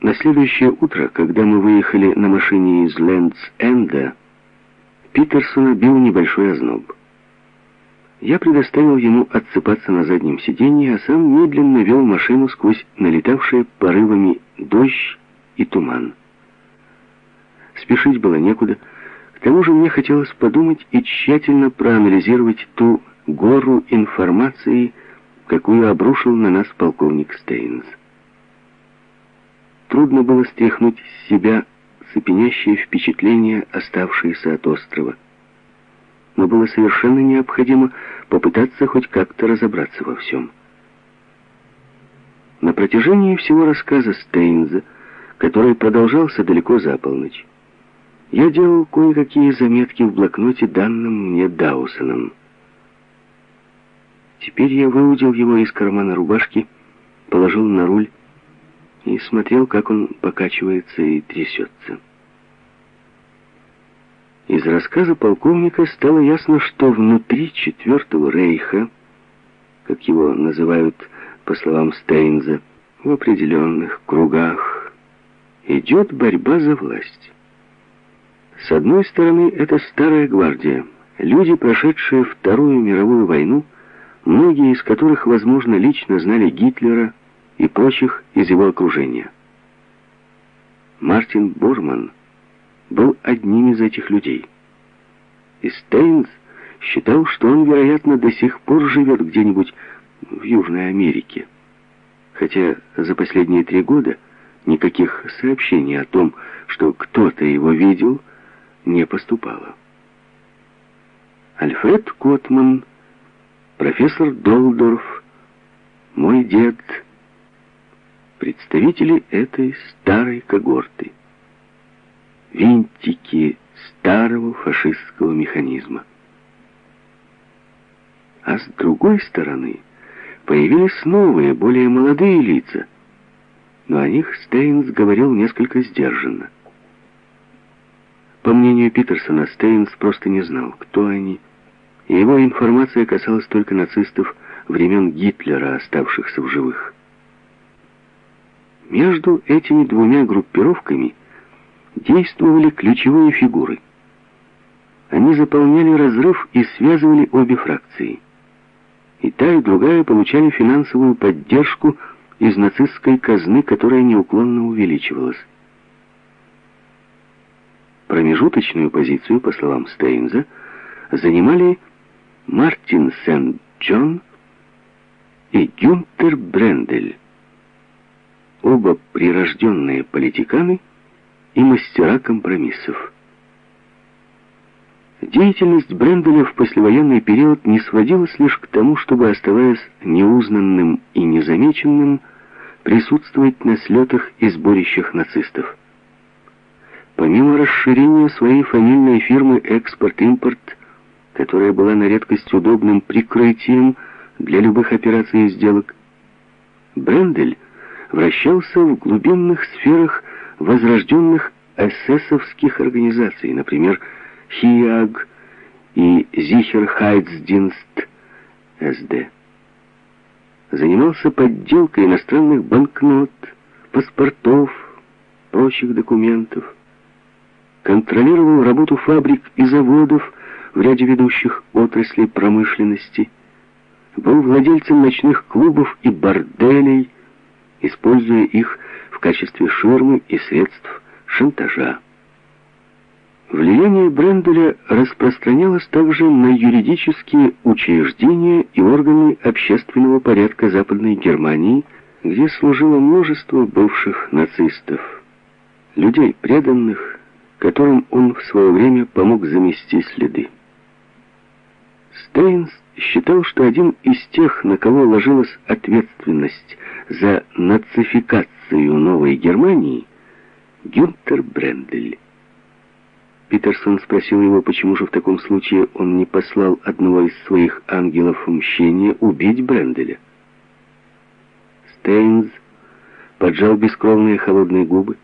На следующее утро, когда мы выехали на машине из Лэндс-Энда, Питерсона бил небольшой озноб. Я предоставил ему отсыпаться на заднем сиденье, а сам медленно вел машину сквозь налетавшие порывами дождь и туман. Спешить было некуда. К тому же мне хотелось подумать и тщательно проанализировать ту гору информации, какую обрушил на нас полковник Стейнс. Трудно было стряхнуть с себя цепенящие впечатления, оставшиеся от острова. Но было совершенно необходимо попытаться хоть как-то разобраться во всем. На протяжении всего рассказа Стейнза, который продолжался далеко за полночь, я делал кое-какие заметки в блокноте, данном мне Даусоном. Теперь я выудил его из кармана рубашки, положил на руль и смотрел, как он покачивается и трясется. Из рассказа полковника стало ясно, что внутри Четвертого Рейха, как его называют, по словам Стейнза, в определенных кругах, идет борьба за власть. С одной стороны, это старая гвардия, люди, прошедшие Вторую мировую войну, многие из которых, возможно, лично знали Гитлера и прочих из его окружения. Мартин Борман был одним из этих людей. И Стейнс считал, что он, вероятно, до сих пор живет где-нибудь в Южной Америке. Хотя за последние три года никаких сообщений о том, что кто-то его видел, не поступало. Альфред Котман, профессор Долдорф, мой дед, представители этой старой когорты, винтики старого фашистского механизма. А с другой стороны появились новые, более молодые лица, но о них Стейнс говорил несколько сдержанно. По мнению Питерсона, Стейнс просто не знал, кто они, и его информация касалась только нацистов времен Гитлера, оставшихся в живых. Между этими двумя группировками действовали ключевые фигуры. Они заполняли разрыв и связывали обе фракции. И та, и другая получали финансовую поддержку из нацистской казны, которая неуклонно увеличивалась. Промежуточную позицию, по словам Стейнза, занимали Мартин Сент-Джон и Гюнтер Брендель, оба прирожденные политиканы и мастера компромиссов. Деятельность Бренделя в послевоенный период не сводилась лишь к тому, чтобы, оставаясь неузнанным и незамеченным, присутствовать на слетах и сборищах нацистов. Помимо расширения своей фамильной фирмы «Экспорт-импорт», которая была на редкость удобным прикрытием для любых операций и сделок, Брендель вращался в глубинных сферах возрожденных эсэсовских организаций, например, ХИАГ и Зихерхайцдинст СД. Занимался подделкой иностранных банкнот, паспортов, прочих документов контролировал работу фабрик и заводов в ряде ведущих отраслей промышленности, был владельцем ночных клубов и борделей, используя их в качестве ширмы и средств шантажа. Влияние Бренделя распространялось также на юридические учреждения и органы общественного порядка Западной Германии, где служило множество бывших нацистов, людей преданных, которым он в свое время помог замести следы. Стейнс считал, что один из тех, на кого ложилась ответственность за нацификацию Новой Германии, Гюнтер Брендель. Питерсон спросил его, почему же в таком случае он не послал одного из своих ангелов мщения убить Бренделя. Стейнс поджал бескровные холодные губы,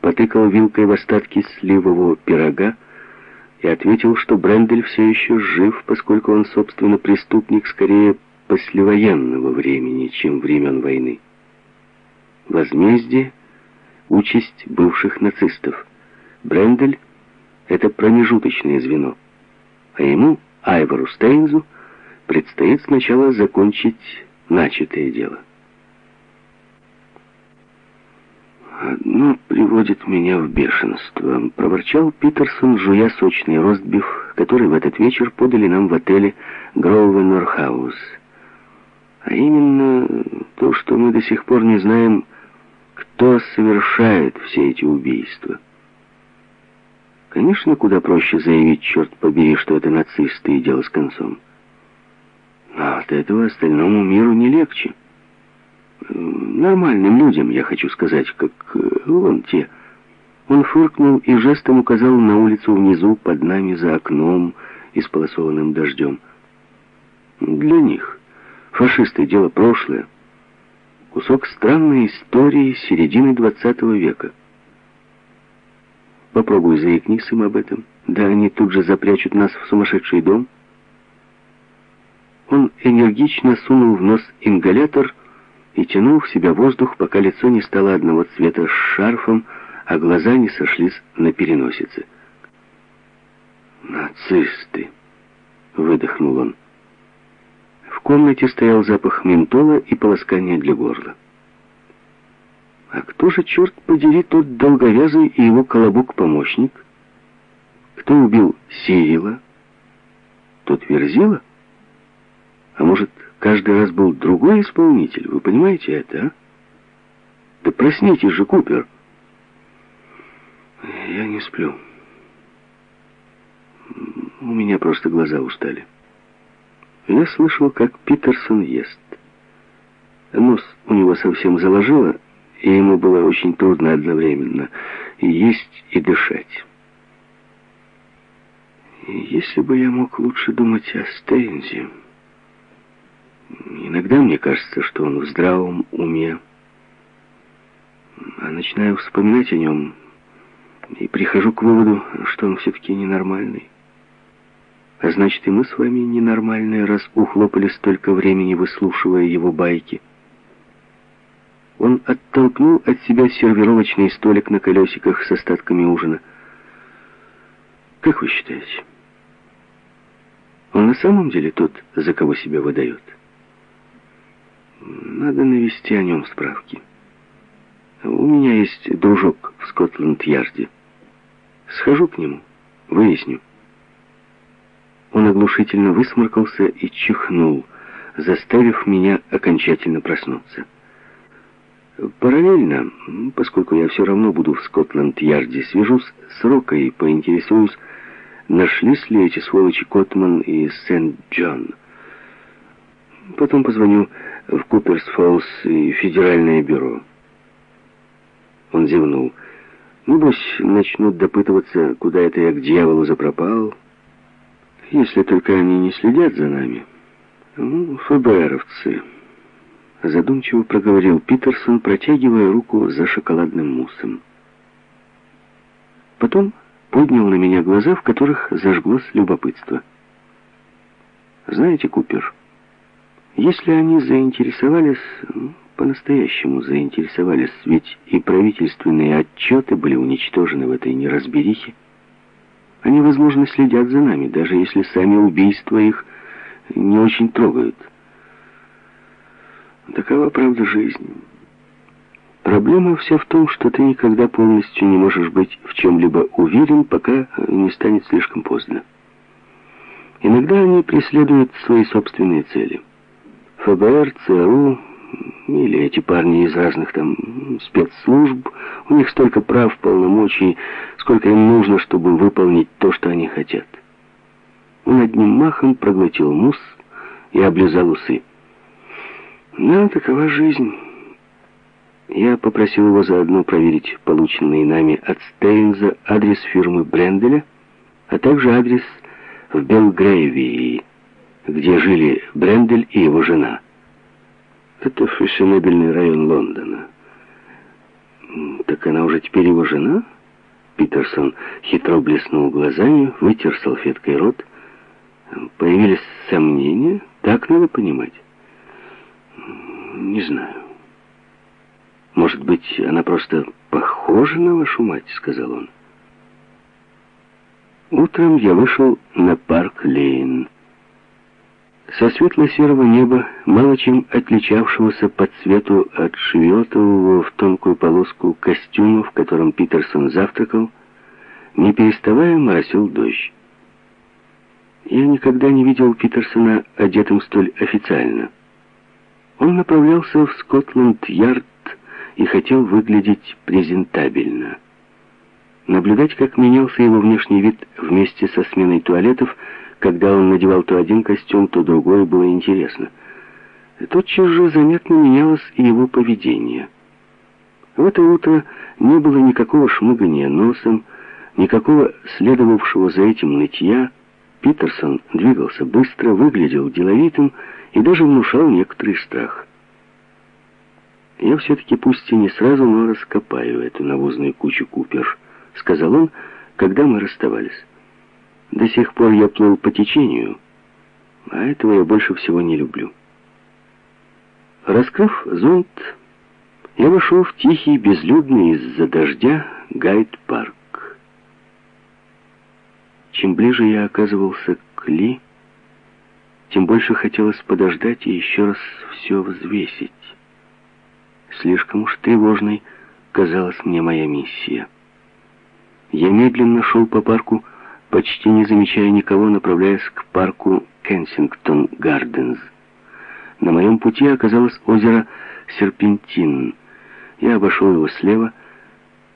потыкал вилкой в остатки сливового пирога и ответил, что Брендель все еще жив, поскольку он, собственно, преступник скорее послевоенного времени, чем времен войны. Возмездие участь бывших нацистов. Брендель — это промежуточное звено, а ему, Айвару Стейнзу, предстоит сначала закончить начатое дело. «Одно приводит меня в бешенство», — проворчал Питерсон, жуя сочный ростбиф, который в этот вечер подали нам в отеле Гроувенорхаус. А именно то, что мы до сих пор не знаем, кто совершает все эти убийства. Конечно, куда проще заявить, черт побери, что это нацисты и дело с концом. А от этого остальному миру не легче нормальным людям, я хочу сказать, как э, вон те. Он фыркнул и жестом указал на улицу внизу, под нами, за окном, исполосованным дождем. Для них фашисты — дело прошлое. Кусок странной истории середины двадцатого века. Попробуй заикнись им об этом. Да они тут же запрячут нас в сумасшедший дом. Он энергично сунул в нос ингалятор и тянул в себя воздух, пока лицо не стало одного цвета с шарфом, а глаза не сошлись на переносице. «Нацисты!» — выдохнул он. В комнате стоял запах ментола и полоскания для горла. А кто же, черт подери, тот долговязый и его колобок-помощник? Кто убил Сирила? Тот Верзила? А может, каждый раз был другой исполнитель? Вы понимаете это, а? Да проснитесь же, Купер. Я не сплю. У меня просто глаза устали. Я слышал, как Питерсон ест. Нос у него совсем заложило, и ему было очень трудно одновременно есть, и дышать. Если бы я мог лучше думать о Стейнзе... Иногда мне кажется, что он в здравом уме. А начинаю вспоминать о нем и прихожу к выводу, что он все-таки ненормальный. А значит, и мы с вами ненормальные, раз ухлопали столько времени, выслушивая его байки. Он оттолкнул от себя сервировочный столик на колесиках с остатками ужина. Как вы считаете, он на самом деле тот, за кого себя выдает? Надо навести о нем справки. У меня есть дружок в Скотланд-Ярде. Схожу к нему, выясню. Он оглушительно высморкался и чихнул, заставив меня окончательно проснуться. Параллельно, поскольку я все равно буду в Скотланд-Ярде, свяжусь с Рокой и поинтересуюсь, нашлись ли эти сволочи Котман и Сент-Джон. Потом позвоню в Куперс-Фоллс и Федеральное бюро. Он зевнул. Небось, начнут допытываться, куда это я к дьяволу запропал. Если только они не следят за нами. Ну, ФБРовцы. Задумчиво проговорил Питерсон, протягивая руку за шоколадным муссом. Потом поднял на меня глаза, в которых зажглось любопытство. «Знаете, Купер, если они заинтересовались, ну, по-настоящему заинтересовались, ведь и правительственные отчеты были уничтожены в этой неразберихе, они, возможно, следят за нами, даже если сами убийства их не очень трогают. Такова правда жизни. Проблема вся в том, что ты никогда полностью не можешь быть в чем-либо уверен, пока не станет слишком поздно. Иногда они преследуют свои собственные цели. ФБР, ЦРУ или эти парни из разных там спецслужб, у них столько прав, полномочий, сколько им нужно, чтобы выполнить то, что они хотят. Он одним махом проглотил мусс и облизал усы. Да, такова жизнь. Я попросил его заодно проверить полученный нами от Стейнза адрес фирмы Бренделя, а также адрес в Белгрейвии, где жили Брендель и его жена. Это фешенебельный район Лондона. Так она уже теперь его жена? Питерсон хитро блеснул глазами, вытер салфеткой рот. Появились сомнения? Так надо понимать? Не знаю. «Может быть, она просто похожа на вашу мать?» — сказал он. Утром я вышел на парк Лейн. Со светло-серого неба, мало чем отличавшегося по цвету от шевиотового в тонкую полоску костюма, в котором Питерсон завтракал, не переставая моросил дождь. Я никогда не видел Питерсона одетым столь официально. Он направлялся в Скотланд-Ярд и хотел выглядеть презентабельно. Наблюдать, как менялся его внешний вид вместе со сменой туалетов, когда он надевал то один костюм, то другой, было интересно. Тотчас же заметно менялось и его поведение. В это утро не было никакого шмыгания носом, никакого следовавшего за этим нытья. Питерсон двигался быстро, выглядел деловитым и даже внушал некоторый страх. «Я все-таки пусть и не сразу, но раскопаю эту навозную кучу Купер», — сказал он, когда мы расставались. «До сих пор я плыл по течению, а этого я больше всего не люблю». Раскрыв зонт, я вошел в тихий, безлюдный из-за дождя гайд-парк. Чем ближе я оказывался к Ли, тем больше хотелось подождать и еще раз все взвесить. Слишком уж тревожной казалась мне моя миссия. Я медленно шел по парку, почти не замечая никого, направляясь к парку Кенсингтон Гарденс. На моем пути оказалось озеро Серпентин. Я обошел его слева,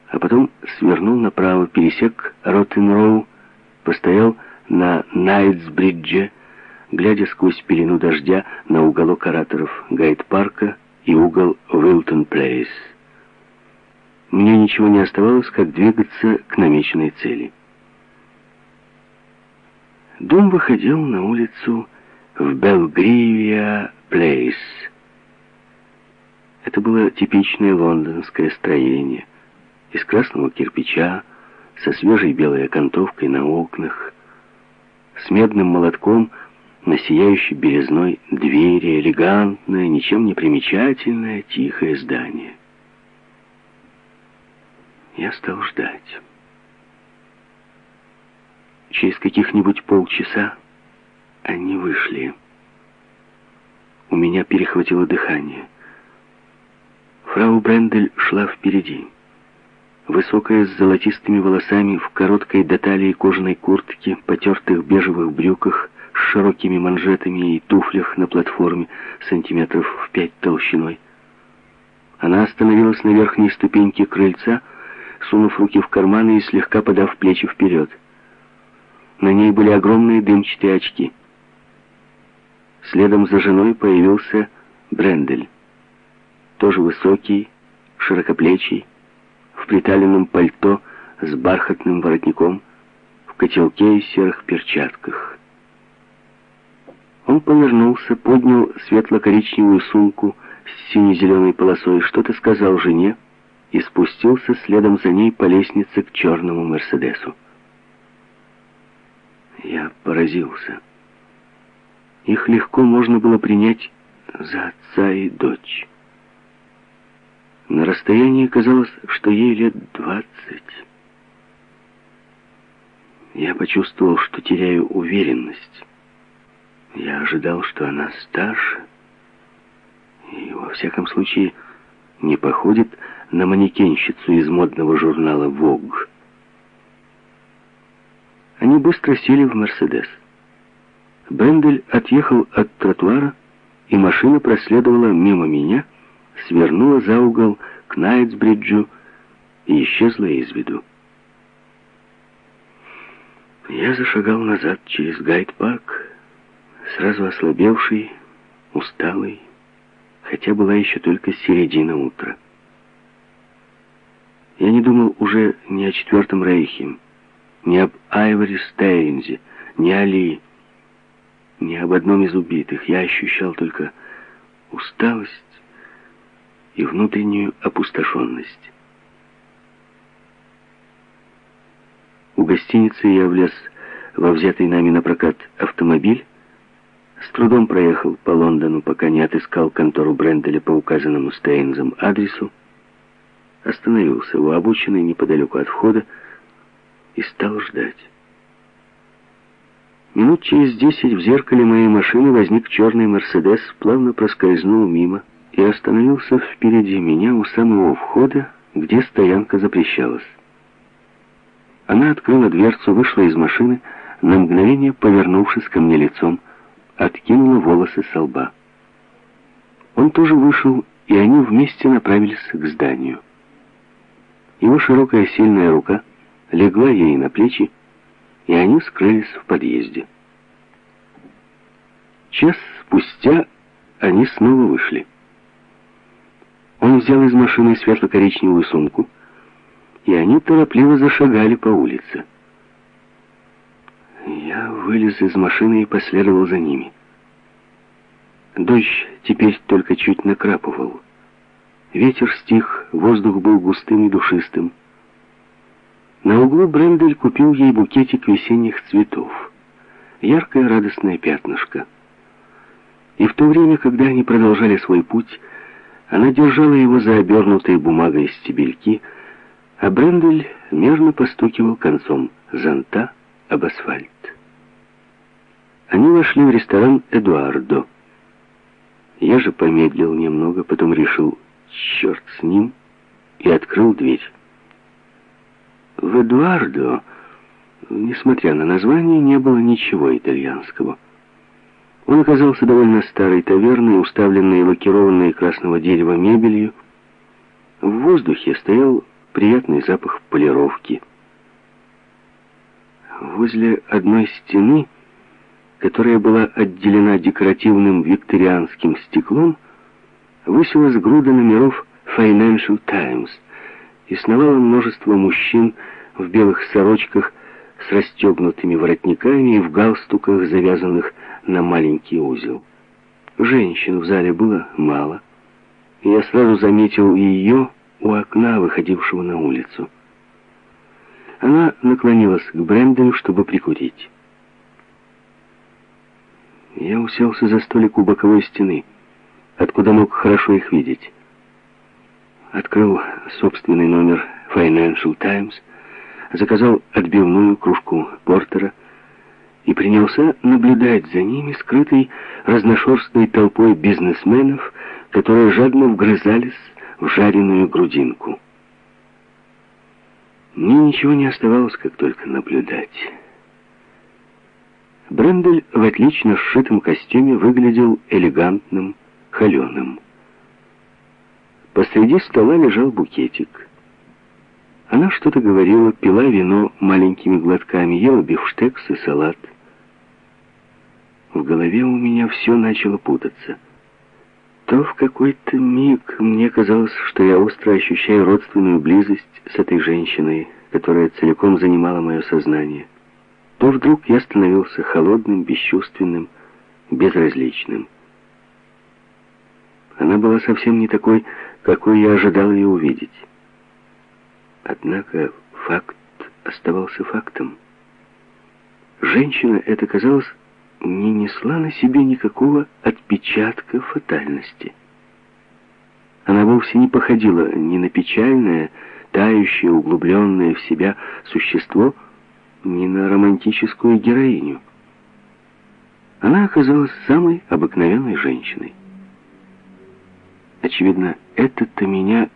а потом свернул направо, пересек Роттен-Роу, постоял на Найтсбридже, глядя сквозь пелену дождя на уголок ораторов Гайд-парка и угол Уилтон-Плейс. Мне ничего не оставалось, как двигаться к намеченной цели. Дом выходил на улицу в Белгривия Плейс. Это было типичное лондонское строение из красного кирпича, со свежей белой окантовкой на окнах, с медным молотком на сияющей березной двери, элегантное, ничем не примечательное, тихое здание. Я стал ждать. Через каких-нибудь полчаса они вышли. У меня перехватило дыхание. Фрау Брендель шла впереди. Высокая, с золотистыми волосами, в короткой до талии кожаной куртке, потертых бежевых брюках, с широкими манжетами и туфлях на платформе сантиметров в пять толщиной. Она остановилась на верхней ступеньке крыльца, сунув руки в карманы и слегка подав плечи вперед. На ней были огромные дымчатые очки. Следом за женой появился Брендель. Тоже высокий, широкоплечий, в приталенном пальто с бархатным воротником, в котелке и серых перчатках. Он повернулся, поднял светло-коричневую сумку с сине-зеленой полосой, что-то сказал жене и спустился следом за ней по лестнице к черному Мерседесу. Я поразился. Их легко можно было принять за отца и дочь. На расстоянии казалось, что ей лет двадцать. Я почувствовал, что теряю уверенность. Я ожидал, что она старше. И, во всяком случае, не походит на манекенщицу из модного журнала «Vogue». Они быстро сели в «Мерседес». Бендель отъехал от тротуара, и машина проследовала мимо меня, свернула за угол к Найтсбриджу и исчезла из виду. Я зашагал назад через Гайд-парк, сразу ослабевший, усталый, хотя была еще только середина утра. Я не думал уже ни о Четвертом Рейхе, ни об Айвори Стейнзе, ни о Ли, ни об одном из убитых. Я ощущал только усталость и внутреннюю опустошенность. У гостиницы я влез во взятый нами на прокат автомобиль, с трудом проехал по Лондону, пока не отыскал контору Бренделя по указанному Стейнзом адресу, остановился у обочины неподалеку от входа и стал ждать. Минут через десять в зеркале моей машины возник черный «Мерседес», плавно проскользнул мимо и остановился впереди меня у самого входа, где стоянка запрещалась. Она открыла дверцу, вышла из машины, на мгновение повернувшись ко мне лицом, откинула волосы со лба. Он тоже вышел, и они вместе направились к зданию. Его широкая сильная рука легла ей на плечи, и они скрылись в подъезде. Час спустя они снова вышли. Он взял из машины светло-коричневую сумку, и они торопливо зашагали по улице. Я вылез из машины и последовал за ними. Дождь теперь только чуть накрапывал. Ветер стих, воздух был густым и душистым. На углу Брендель купил ей букетик весенних цветов. Яркое радостное пятнышко. И в то время, когда они продолжали свой путь, она держала его за обернутой бумагой стебельки, а Брендель мерно постукивал концом зонта об асфальт. Они вошли в ресторан «Эдуардо». Я же помедлил немного, потом решил, черт с ним, и открыл дверь. В Эдуардо, несмотря на название, не было ничего итальянского. Он оказался довольно старой таверной, уставленной лакированной красного дерева мебелью. В воздухе стоял приятный запах полировки. Возле одной стены, которая была отделена декоративным викторианским стеклом, высилась груда номеров Financial Times — и сновало множество мужчин в белых сорочках с расстегнутыми воротниками и в галстуках, завязанных на маленький узел. Женщин в зале было мало, я сразу заметил ее у окна, выходившего на улицу. Она наклонилась к Брэндону, чтобы прикурить. Я уселся за столик у боковой стены, откуда мог хорошо их видеть открыл собственный номер Financial Times, заказал отбивную кружку портера и принялся наблюдать за ними, скрытой разношерстной толпой бизнесменов, которые жадно вгрызались в жареную грудинку. Мне ничего не оставалось, как только наблюдать. Брендель в отлично сшитом костюме выглядел элегантным, холеным. Посреди стола лежал букетик. Она что-то говорила, пила вино маленькими глотками, ела бифштекс и салат. В голове у меня все начало путаться. То в какой-то миг мне казалось, что я остро ощущаю родственную близость с этой женщиной, которая целиком занимала мое сознание. То вдруг я становился холодным, бесчувственным, безразличным. Она была совсем не такой, какой я ожидал ее увидеть. Однако факт оставался фактом. Женщина эта, казалось, не несла на себе никакого отпечатка фатальности. Она вовсе не походила ни на печальное, тающее, углубленное в себя существо, ни на романтическую героиню. Она оказалась самой обыкновенной женщиной. Очевидно, это-то меня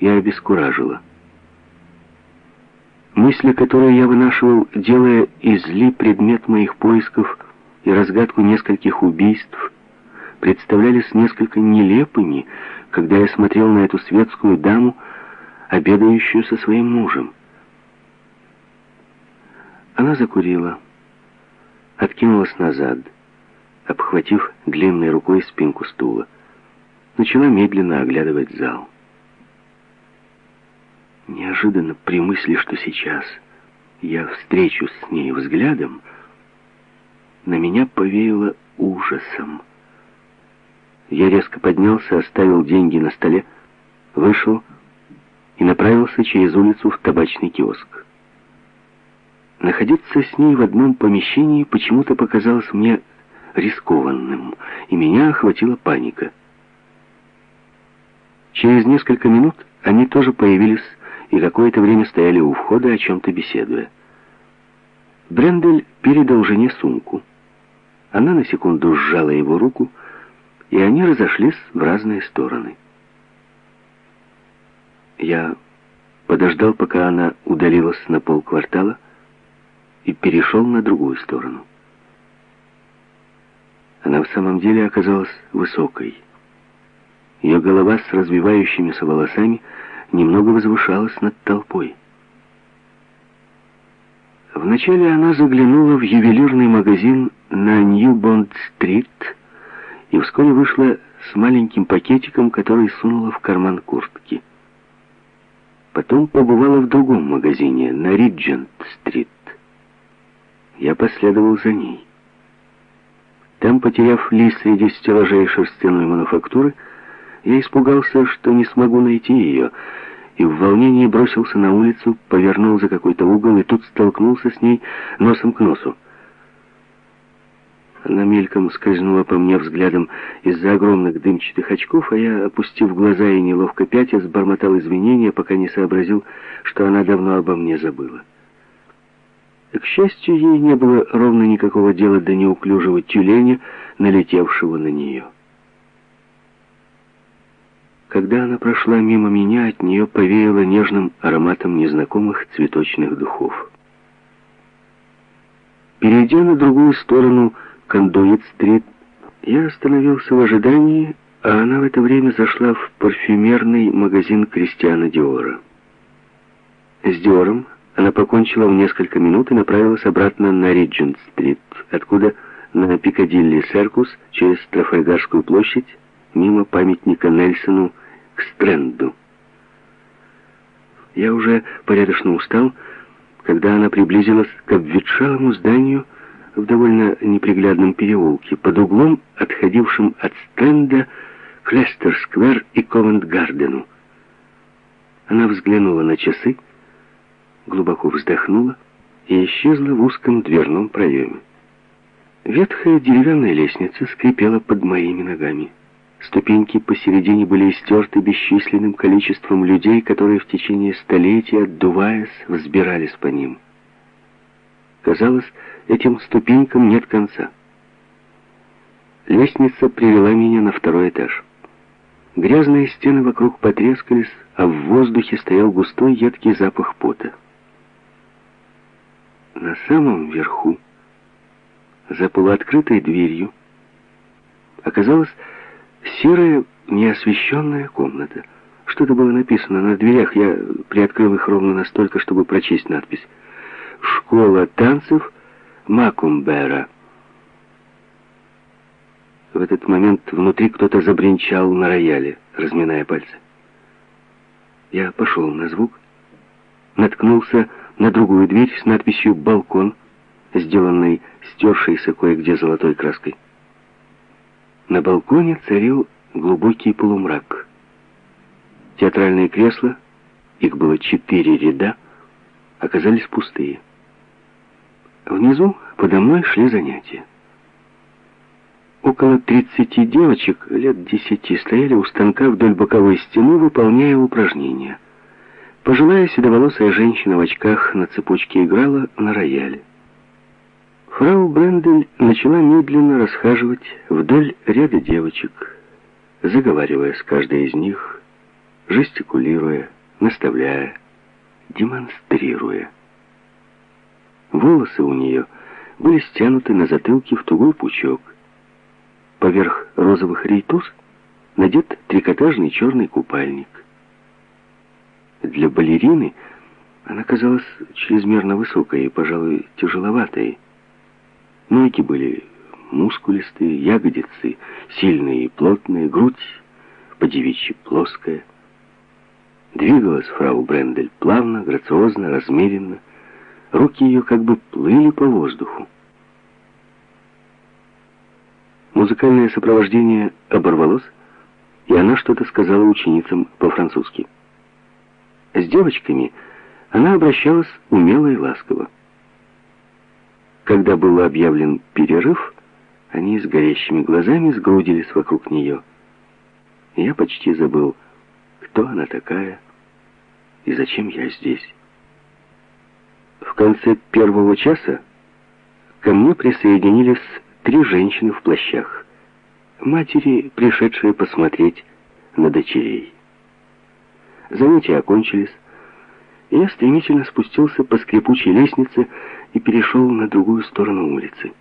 и обескуражило. Мысли, которые я вынашивал, делая из Ли предмет моих поисков и разгадку нескольких убийств, представлялись несколько нелепыми, когда я смотрел на эту светскую даму, обедающую со своим мужем. Она закурила, откинулась назад, обхватив длинной рукой спинку стула начала медленно оглядывать зал. Неожиданно при мысли, что сейчас я встречусь с ней взглядом, на меня повеяло ужасом. Я резко поднялся, оставил деньги на столе, вышел и направился через улицу в табачный киоск. Находиться с ней в одном помещении почему-то показалось мне рискованным, и меня охватила паника. Через несколько минут они тоже появились и какое-то время стояли у входа, о чем-то беседуя. Брендель передал жене сумку. Она на секунду сжала его руку, и они разошлись в разные стороны. Я подождал, пока она удалилась на полквартала, и перешел на другую сторону. Она в самом деле оказалась высокой. Ее голова с развивающимися волосами немного возвышалась над толпой. Вначале она заглянула в ювелирный магазин на Нью-Бонд-стрит и вскоре вышла с маленьким пакетиком, который сунула в карман куртки. Потом побывала в другом магазине, на Риджент-стрит. Я последовал за ней. Там, потеряв лист среди стеллажей шерстяной мануфактуры, я испугался, что не смогу найти ее, и в волнении бросился на улицу, повернул за какой-то угол и тут столкнулся с ней носом к носу. Она мельком скользнула по мне взглядом из-за огромных дымчатых очков, а я, опустив глаза и неловко пятясь, бормотал извинения, пока не сообразил, что она давно обо мне забыла. К счастью, ей не было ровно никакого дела до неуклюжего тюленя, налетевшего на нее. Когда она прошла мимо меня, от нее повеяло нежным ароматом незнакомых цветочных духов. Перейдя на другую сторону Кондуит-стрит, я остановился в ожидании, а она в это время зашла в парфюмерный магазин Кристиана Диора. С Диором она покончила в несколько минут и направилась обратно на Риджент-стрит, откуда на Пикадилли-Серкус через Трафальгарскую площадь мимо памятника Нельсону к Стренду. Я уже порядочно устал, когда она приблизилась к обветшалому зданию в довольно неприглядном переулке, под углом, отходившим от Стренда к Лестер-сквер и Ковент-гардену. Она взглянула на часы, глубоко вздохнула и исчезла в узком дверном проеме. Ветхая деревянная лестница скрипела под моими ногами. Ступеньки посередине были истерты бесчисленным количеством людей, которые в течение столетий, отдуваясь, взбирались по ним. Казалось, этим ступенькам нет конца. Лестница привела меня на второй этаж. Грязные стены вокруг потрескались, а в воздухе стоял густой едкий запах пота. На самом верху, за полуоткрытой дверью, оказалась серая неосвещенная комната. Что-то было написано на дверях, я приоткрыл их ровно настолько, чтобы прочесть надпись. «Школа танцев Макумбера». В этот момент внутри кто-то забринчал на рояле, разминая пальцы. Я пошел на звук, наткнулся на другую дверь с надписью «Балкон», сделанной стершейся кое-где золотой краской. На балконе царил глубокий полумрак. Театральные кресла, их было четыре ряда, оказались пустые. Внизу подо мной шли занятия. Около 30 девочек лет десяти стояли у станка вдоль боковой стены, выполняя упражнения. Пожилая седоволосая женщина в очках на цепочке играла на рояле. Фрау Брендель начала медленно расхаживать вдоль ряда девочек, заговаривая с каждой из них, жестикулируя, наставляя, демонстрируя. Волосы у нее были стянуты на затылке в тугой пучок. Поверх розовых рейтуз надет трикотажный черный купальник. Для балерины она казалась чрезмерно высокой и, пожалуй, тяжеловатой. Ноги были мускулистые, ягодицы сильные и плотные, грудь по-девичьи плоская. Двигалась фрау Брендель плавно, грациозно, размеренно. Руки ее как бы плыли по воздуху. Музыкальное сопровождение оборвалось, и она что-то сказала ученицам по-французски. С девочками она обращалась умело и ласково. Когда был объявлен перерыв, они с горящими глазами сгрудились вокруг нее. Я почти забыл кто она такая и зачем я здесь. В конце первого часа ко мне присоединились три женщины в плащах. Матери, пришедшие посмотреть на дочерей. Занятия окончились, и я стремительно спустился по скрипучей лестнице и перешел на другую сторону улицы.